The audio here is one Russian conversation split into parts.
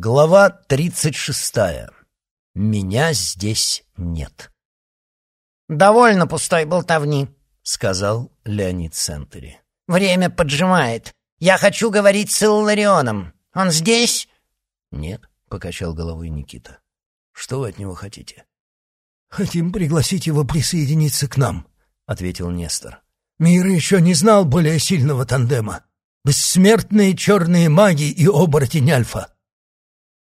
Глава тридцать шестая. Меня здесь нет. «Довольно пустой болтовни», — сказал Леонид Сентери. «Время поджимает. Я хочу говорить с Илларионом. Он здесь?» «Нет», — покачал головой Никита. «Что вы от него хотите?» «Хотим пригласить его присоединиться к нам», — ответил Нестор. «Мир еще не знал более сильного тандема. Бессмертные черные маги и оборотень Альфа».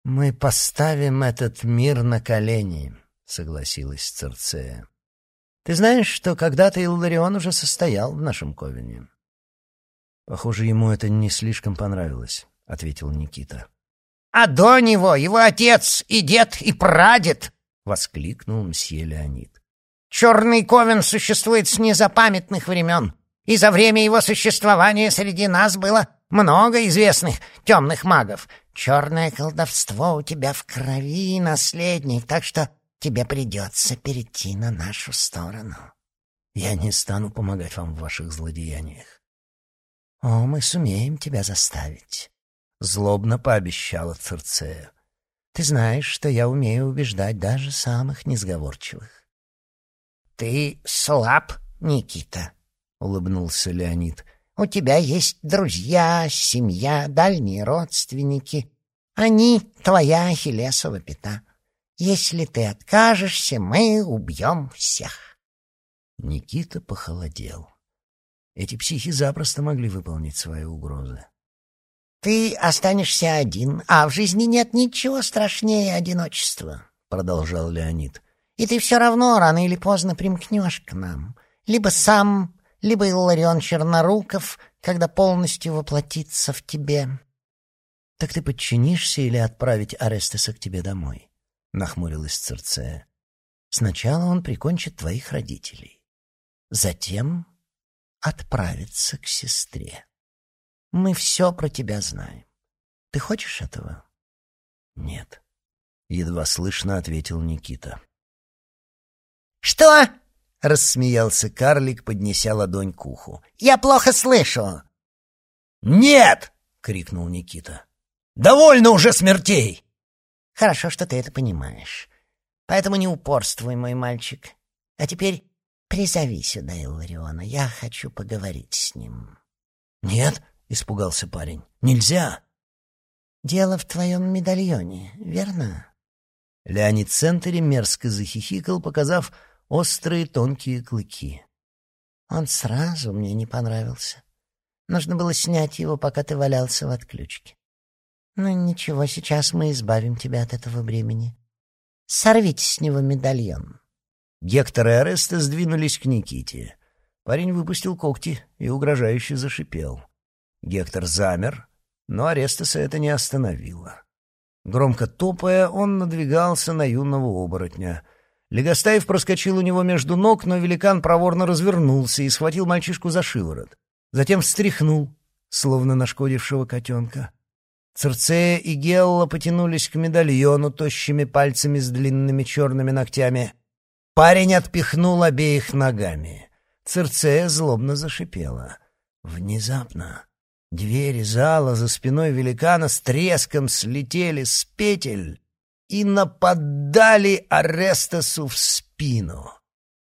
«Мы поставим этот мир на колени», — согласилась Церцея. «Ты знаешь, что когда-то Илларион уже состоял в нашем ковене?» «Похоже, ему это не слишком понравилось», — ответил Никита. «А до него его отец и дед и прадед!» — воскликнул мсье Леонид. «Черный ковен существует с незапамятных времен, и за время его существования среди нас было много известных темных магов. Черное колдовство у тебя в крови, наследник, так что тебе придется перейти на нашу сторону. Я не стану помогать вам в ваших злодеяниях. О, мы сумеем тебя заставить. Злобно пообещала Церцея. Ты знаешь, что я умею убеждать даже самых несговорчивых. Ты слаб, Никита, улыбнулся Леонид. У тебя есть друзья, семья, дальние родственники. Они твоя ахиллесова пята. Если ты откажешься, мы убьем всех. Никита похолодел. Эти психи запросто могли выполнить свои угрозы. «Ты останешься один, а в жизни нет ничего страшнее одиночества», — продолжал Леонид. «И ты все равно рано или поздно примкнешь к нам. Либо сам либо Илларион Черноруков, когда полностью воплотится в тебе. — Так ты подчинишься или отправить Арестеса к тебе домой? — нахмурилась Церцея. — Сначала он прикончит твоих родителей. Затем отправится к сестре. Мы все про тебя знаем. Ты хочешь этого? — Нет, — едва слышно ответил Никита. — Что? — рассмеялся карлик, поднеся ладонь к уху. «Я плохо слышу!» «Нет!» — крикнул Никита. «Довольно уже смертей!» «Хорошо, что ты это понимаешь. Поэтому не упорствуй, мой мальчик. А теперь призови сюда Иллариона. Я хочу поговорить с ним». «Нет!» — испугался парень. «Нельзя!» «Дело в твоем медальоне, верно?» Леонид Центери мерзко захихикал, показав острые тонкие клыки. Он сразу мне не понравился. Нужно было снять его, пока ты валялся в отключке. Ну ничего, сейчас мы избавим тебя от этого бремени. Сорвите с него медальон. Гектор и Ареста сдвинулись к Никите. Парень выпустил когти и угрожающе зашипел. Гектор замер, но Арестаса это не остановило. Громко топая, он надвигался на юного оборотня — Легостаев проскочил у него между ног, но великан проворно развернулся и схватил мальчишку за шиворот. Затем встряхнул, словно нашкодившего котенка. Церцея и Гелла потянулись к медальону тощими пальцами с длинными черными ногтями. Парень отпихнул обеих ногами. Церцея злобно зашипела. Внезапно двери зала за спиной великана с треском слетели с петель, и нападали Арестасу в спину.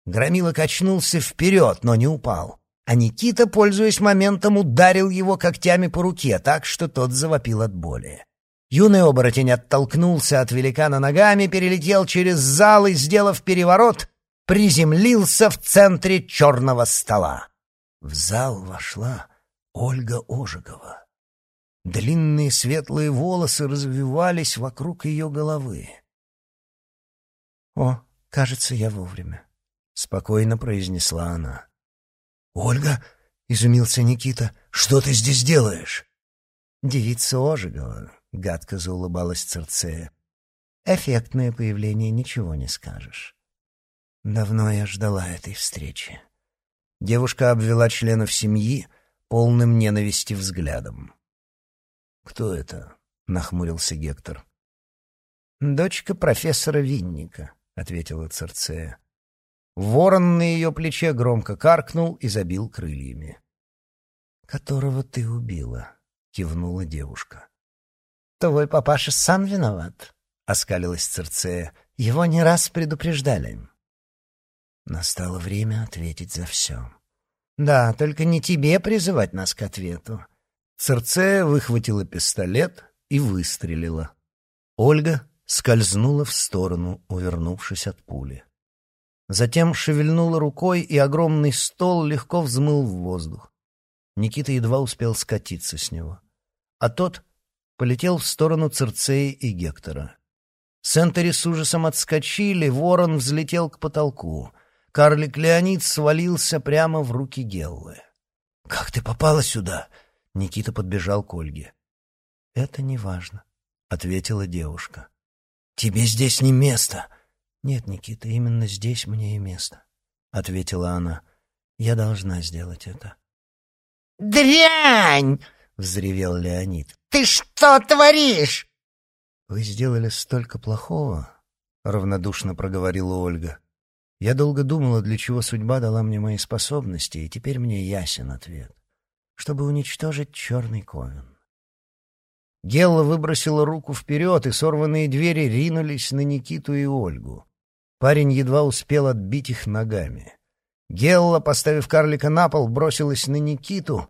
Громила качнулся вперед, но не упал. А Никита, пользуясь моментом, ударил его когтями по руке, так что тот завопил от боли. Юный оборотень оттолкнулся от великана ногами, перелетел через зал и, сделав переворот, приземлился в центре черного стола. В зал вошла Ольга Ожегова. Длинные светлые волосы развивались вокруг ее головы. «О, кажется, я вовремя», — спокойно произнесла она. «Ольга?» — изумился Никита. «Что ты здесь делаешь?» «Девица Ожегова», — гадко заулыбалась Церцея. «Эффектное появление, ничего не скажешь. Давно я ждала этой встречи». Девушка обвела членов семьи полным ненависти взглядом. «Кто это?» — нахмурился Гектор. «Дочка профессора Винника», — ответила Церцея. Ворон на ее плече громко каркнул и забил крыльями. «Которого ты убила», — кивнула девушка. твой папаша сам виноват», — оскалилась Церцея. «Его не раз предупреждали». Настало время ответить за все. «Да, только не тебе призывать нас к ответу». Церцея выхватила пистолет и выстрелила. Ольга скользнула в сторону, увернувшись от пули. Затем шевельнула рукой, и огромный стол легко взмыл в воздух. Никита едва успел скатиться с него. А тот полетел в сторону Церцеи и Гектора. Сентери с ужасом отскочили, ворон взлетел к потолку. Карлик Леонид свалился прямо в руки Геллы. «Как ты попала сюда?» Никита подбежал к Ольге. «Это не важно», — ответила девушка. «Тебе здесь не место!» «Нет, Никита, именно здесь мне и место», — ответила она. «Я должна сделать это». «Дрянь!» — взревел Леонид. «Ты что творишь?» «Вы сделали столько плохого», — равнодушно проговорила Ольга. «Я долго думала, для чего судьба дала мне мои способности, и теперь мне ясен ответ. Чтобы уничтожить черный ковен». Гелла выбросила руку вперед, и сорванные двери ринулись на Никиту и Ольгу. Парень едва успел отбить их ногами. Гелла, поставив карлика на пол, бросилась на Никиту,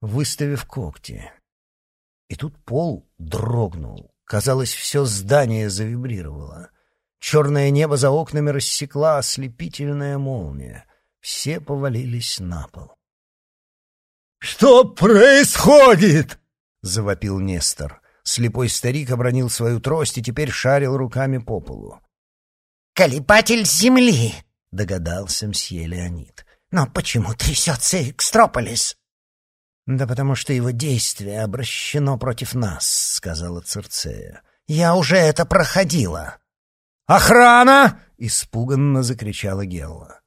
выставив когти. И тут пол дрогнул. Казалось, все здание завибрировало. Черное небо за окнами рассекла ослепительная молния. Все повалились на пол. «Что происходит?» — завопил Нестор. Слепой старик обронил свою трость и теперь шарил руками по полу. «Колебатель земли!» — догадался мсье Леонид. «Но почему трясется Экстрополис?» «Да потому что его действие обращено против нас», — сказала Церцея. «Я уже это проходила». «Охрана!» — испуганно закричала Гелла.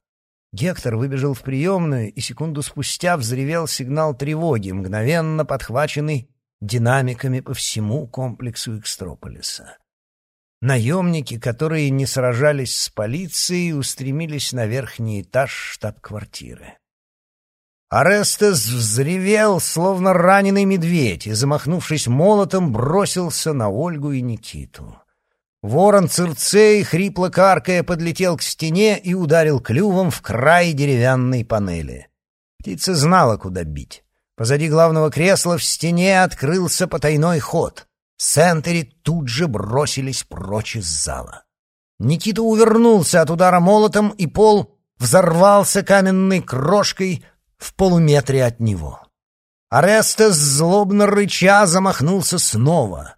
Гектор выбежал в приемную и секунду спустя взревел сигнал тревоги, мгновенно подхваченный динамиками по всему комплексу Экстрополиса. Наемники, которые не сражались с полицией, устремились на верхний этаж штаб-квартиры. Арестес взревел, словно раненый медведь, и, замахнувшись молотом, бросился на Ольгу и Никиту. Ворон Цирцей, хрипло каркая, подлетел к стене и ударил клювом в край деревянной панели. Птица знала, куда бить. Позади главного кресла в стене открылся потайной ход. Сентери тут же бросились прочь из зала. Никита увернулся от удара молотом, и пол взорвался каменной крошкой в полуметре от него. Арестес, злобно рыча, замахнулся снова.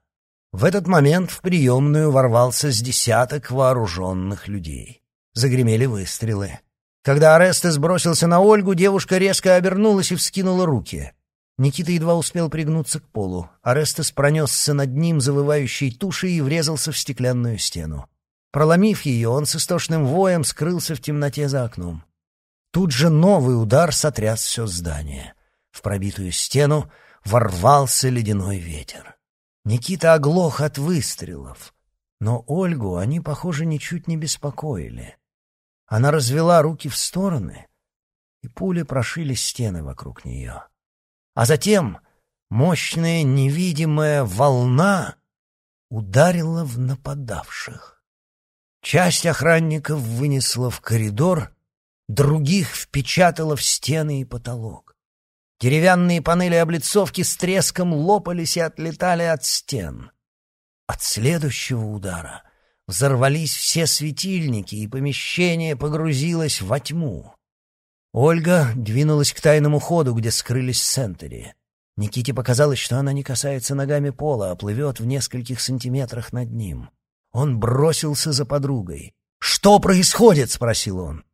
В этот момент в приемную ворвался с десяток вооруженных людей. Загремели выстрелы. Когда Арестес бросился на Ольгу, девушка резко обернулась и вскинула руки. Никита едва успел пригнуться к полу. Арестес пронесся над ним завывающей тушей и врезался в стеклянную стену. Проломив ее, он с истошным воем скрылся в темноте за окном. Тут же новый удар сотряс все здание. В пробитую стену ворвался ледяной ветер. Никита оглох от выстрелов, но Ольгу они, похоже, ничуть не беспокоили. Она развела руки в стороны, и пули прошили стены вокруг нее. А затем мощная невидимая волна ударила в нападавших. Часть охранников вынесла в коридор, других впечатала в стены и потолок. Деревянные панели облицовки с треском лопались и отлетали от стен. От следующего удара Взорвались все светильники, и помещение погрузилось во тьму. Ольга двинулась к тайному ходу, где скрылись Сентери. Никите показалось, что она не касается ногами пола, а плывет в нескольких сантиметрах над ним. Он бросился за подругой. «Что происходит?» — спросил он.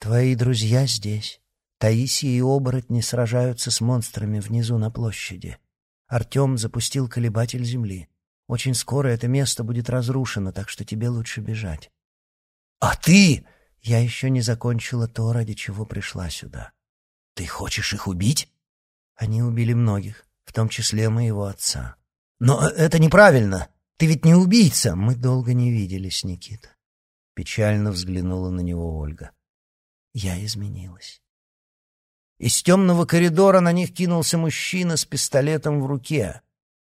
«Твои друзья здесь. Таисия и оборотни сражаются с монстрами внизу на площади. Артем запустил колебатель земли. Очень скоро это место будет разрушено, так что тебе лучше бежать. А ты? Я еще не закончила то, ради чего пришла сюда. Ты хочешь их убить? Они убили многих, в том числе моего отца. Но это неправильно. Ты ведь не убийца. Мы долго не виделись, Никита. Печально взглянула на него Ольга. Я изменилась. Из темного коридора на них кинулся мужчина с пистолетом в руке.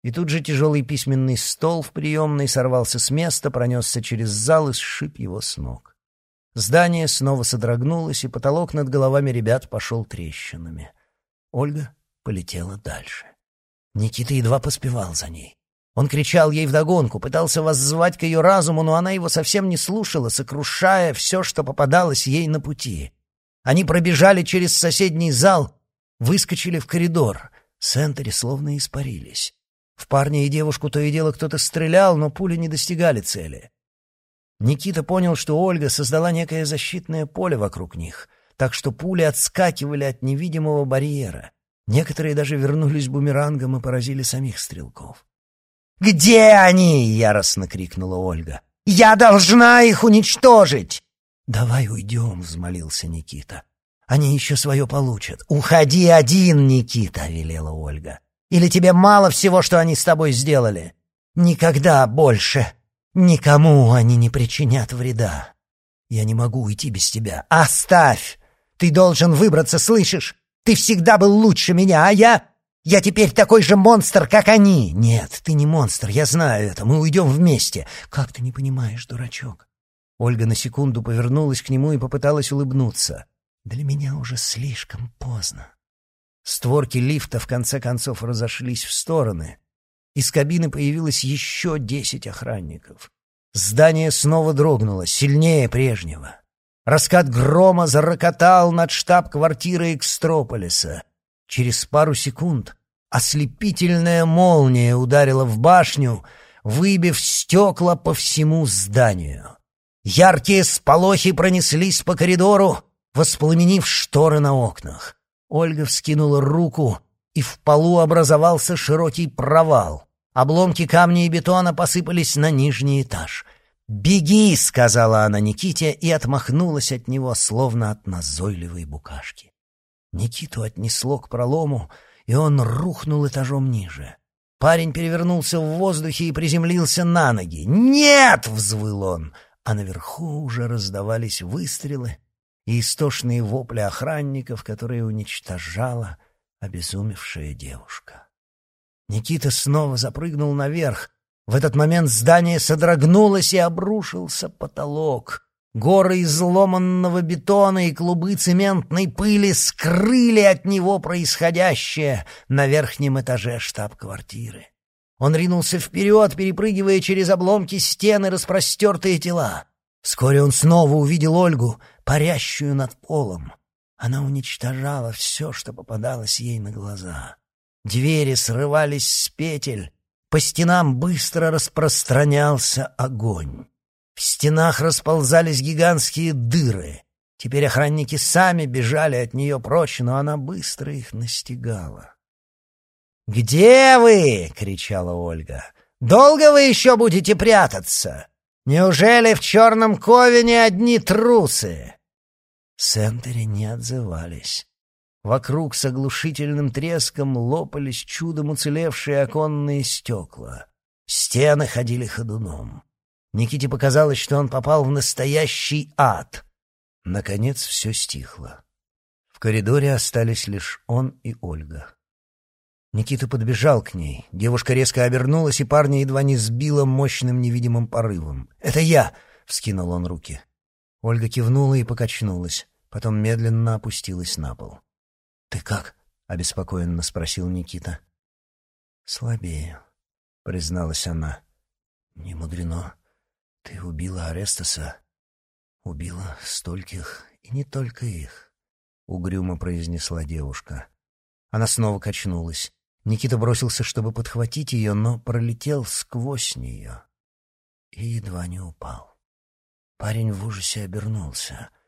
И тут же тяжелый письменный стол в приемной сорвался с места, пронесся через зал и сшиб его с ног. Здание снова содрогнулось, и потолок над головами ребят пошел трещинами. Ольга полетела дальше. Никита едва поспевал за ней. Он кричал ей вдогонку, пытался воззвать к ее разуму, но она его совсем не слушала, сокрушая все, что попадалось ей на пути. Они пробежали через соседний зал, выскочили в коридор. Сентери словно испарились. В парня и девушку то и дело кто-то стрелял, но пули не достигали цели. Никита понял, что Ольга создала некое защитное поле вокруг них, так что пули отскакивали от невидимого барьера. Некоторые даже вернулись бумерангом и поразили самих стрелков. «Где они?» — яростно крикнула Ольга. «Я должна их уничтожить!» «Давай уйдем», — взмолился Никита. «Они еще свое получат». «Уходи один, Никита», — велела Ольга. Или тебе мало всего, что они с тобой сделали? Никогда больше никому они не причинят вреда. Я не могу уйти без тебя. Оставь! Ты должен выбраться, слышишь? Ты всегда был лучше меня, а я... Я теперь такой же монстр, как они. Нет, ты не монстр, я знаю это. Мы уйдем вместе. Как ты не понимаешь, дурачок? Ольга на секунду повернулась к нему и попыталась улыбнуться. Для меня уже слишком поздно. Створки лифта в конце концов разошлись в стороны. Из кабины появилось еще десять охранников. Здание снова дрогнуло, сильнее прежнего. Раскат грома зарокотал над штаб-квартирой Экстрополиса. Через пару секунд ослепительная молния ударила в башню, выбив стекла по всему зданию. Яркие сполохи пронеслись по коридору, воспламенив шторы на окнах. Ольга вскинула руку, и в полу образовался широкий провал. Обломки камня и бетона посыпались на нижний этаж. «Беги!» — сказала она Никите и отмахнулась от него, словно от назойливой букашки. Никиту отнесло к пролому, и он рухнул этажом ниже. Парень перевернулся в воздухе и приземлился на ноги. «Нет!» — взвыл он, а наверху уже раздавались выстрелы, и истошные вопли охранников, которые уничтожала обезумевшая девушка. Никита снова запрыгнул наверх. В этот момент здание содрогнулось и обрушился потолок. Горы изломанного бетона и клубы цементной пыли скрыли от него происходящее на верхнем этаже штаб-квартиры. Он ринулся вперед, перепрыгивая через обломки стены распростертые тела. Вскоре он снова увидел Ольгу, парящую над полом. Она уничтожала все, что попадалось ей на глаза. Двери срывались с петель, по стенам быстро распространялся огонь. В стенах расползались гигантские дыры. Теперь охранники сами бежали от нее прочь, но она быстро их настигала. «Где вы?» — кричала Ольга. «Долго вы еще будете прятаться? Неужели в черном ковине одни трусы?» Сентери не отзывались. Вокруг с оглушительным треском лопались чудом уцелевшие оконные стекла. Стены ходили ходуном. Никите показалось, что он попал в настоящий ад. Наконец все стихло. В коридоре остались лишь он и Ольга. Никита подбежал к ней. Девушка резко обернулась, и парня едва не сбила мощным невидимым порывом. «Это я!» — вскинул он руки. Ольга кивнула и покачнулась потом медленно опустилась на пол. «Ты как?» — обеспокоенно спросил Никита. «Слабею», — призналась она. «Не мудрено. Ты убила Арестаса. Убила стольких, и не только их», — угрюмо произнесла девушка. Она снова качнулась. Никита бросился, чтобы подхватить ее, но пролетел сквозь нее и едва не упал. Парень в ужасе обернулся —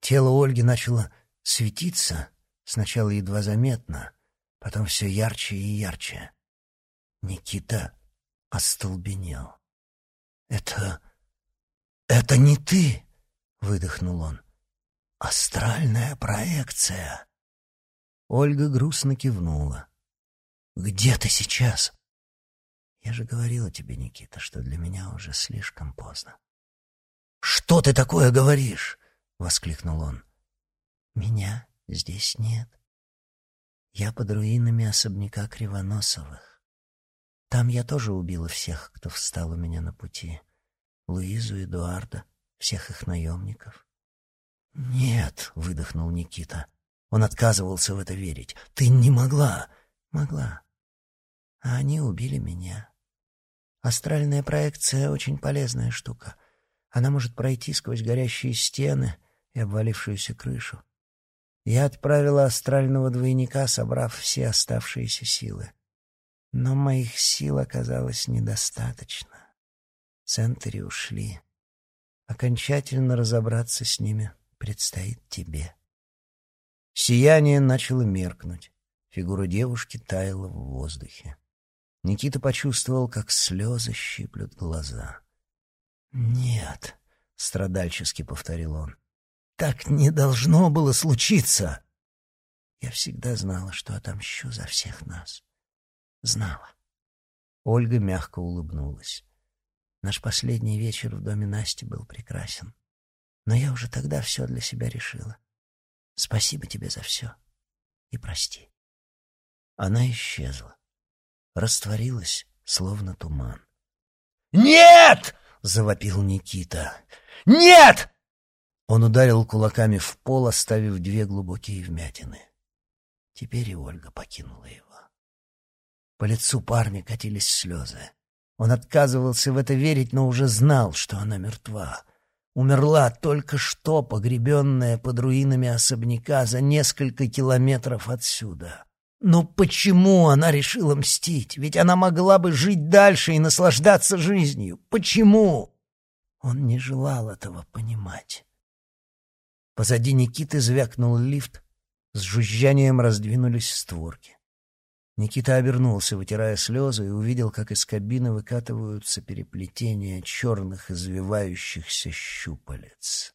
Тело Ольги начало светиться, сначала едва заметно, потом все ярче и ярче. Никита остолбенел. «Это... это не ты!» — выдохнул он. «Астральная проекция!» Ольга грустно кивнула. «Где ты сейчас?» «Я же говорила тебе, Никита, что для меня уже слишком поздно». «Что ты такое говоришь? — воскликнул он. «Меня здесь нет. Я под руинами особняка Кривоносовых. Там я тоже убила всех, кто встал у меня на пути. Луизу, Эдуарда, всех их наемников. «Нет», — выдохнул Никита. Он отказывался в это верить. «Ты не могла». «Могла. А они убили меня. Астральная проекция — очень полезная штука. Она может пройти сквозь горящие стены и обвалившуюся крышу. Я отправила астрального двойника, собрав все оставшиеся силы. Но моих сил оказалось недостаточно. Центри ушли. Окончательно разобраться с ними предстоит тебе. Сияние начало меркнуть. Фигура девушки таяла в воздухе. Никита почувствовал, как слезы щиплют глаза. «Нет», — страдальчески повторил он, — «так не должно было случиться». Я всегда знала, что отомщу за всех нас. Знала. Ольга мягко улыбнулась. Наш последний вечер в доме Насти был прекрасен. Но я уже тогда все для себя решила. Спасибо тебе за все. И прости. Она исчезла. Растворилась, словно туман. «Нет!» — завопил Никита. «Нет!» Он ударил кулаками в пол, оставив две глубокие вмятины. Теперь и Ольга покинула его. По лицу парня катились слезы. Он отказывался в это верить, но уже знал, что она мертва умерла только что, погребенная под руинами особняка за несколько километров отсюда. Но почему она решила мстить? Ведь она могла бы жить дальше и наслаждаться жизнью. Почему? Он не желал этого понимать. Позади Никиты звякнул лифт, с жужжанием раздвинулись створки. Никита обернулся, вытирая слезы, и увидел, как из кабины выкатываются переплетения черных извивающихся щупалец.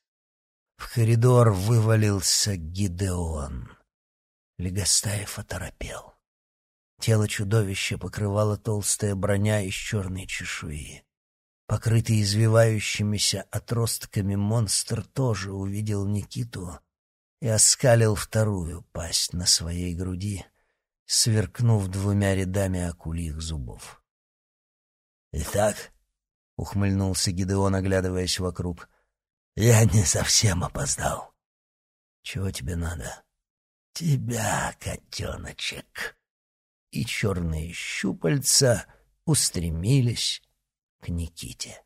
В коридор вывалился Гидеон. Легостаев оторопел. Тело чудовища покрывала толстая броня из черной чешуи. Покрытый извивающимися отростками монстр тоже увидел Никиту и оскалил вторую пасть на своей груди — сверкнув двумя рядами акульих зубов. «Итак», — ухмыльнулся Гидеон, оглядываясь вокруг, — «я не совсем опоздал. Чего тебе надо?» «Тебя, котеночек!» И черные щупальца устремились к Никите.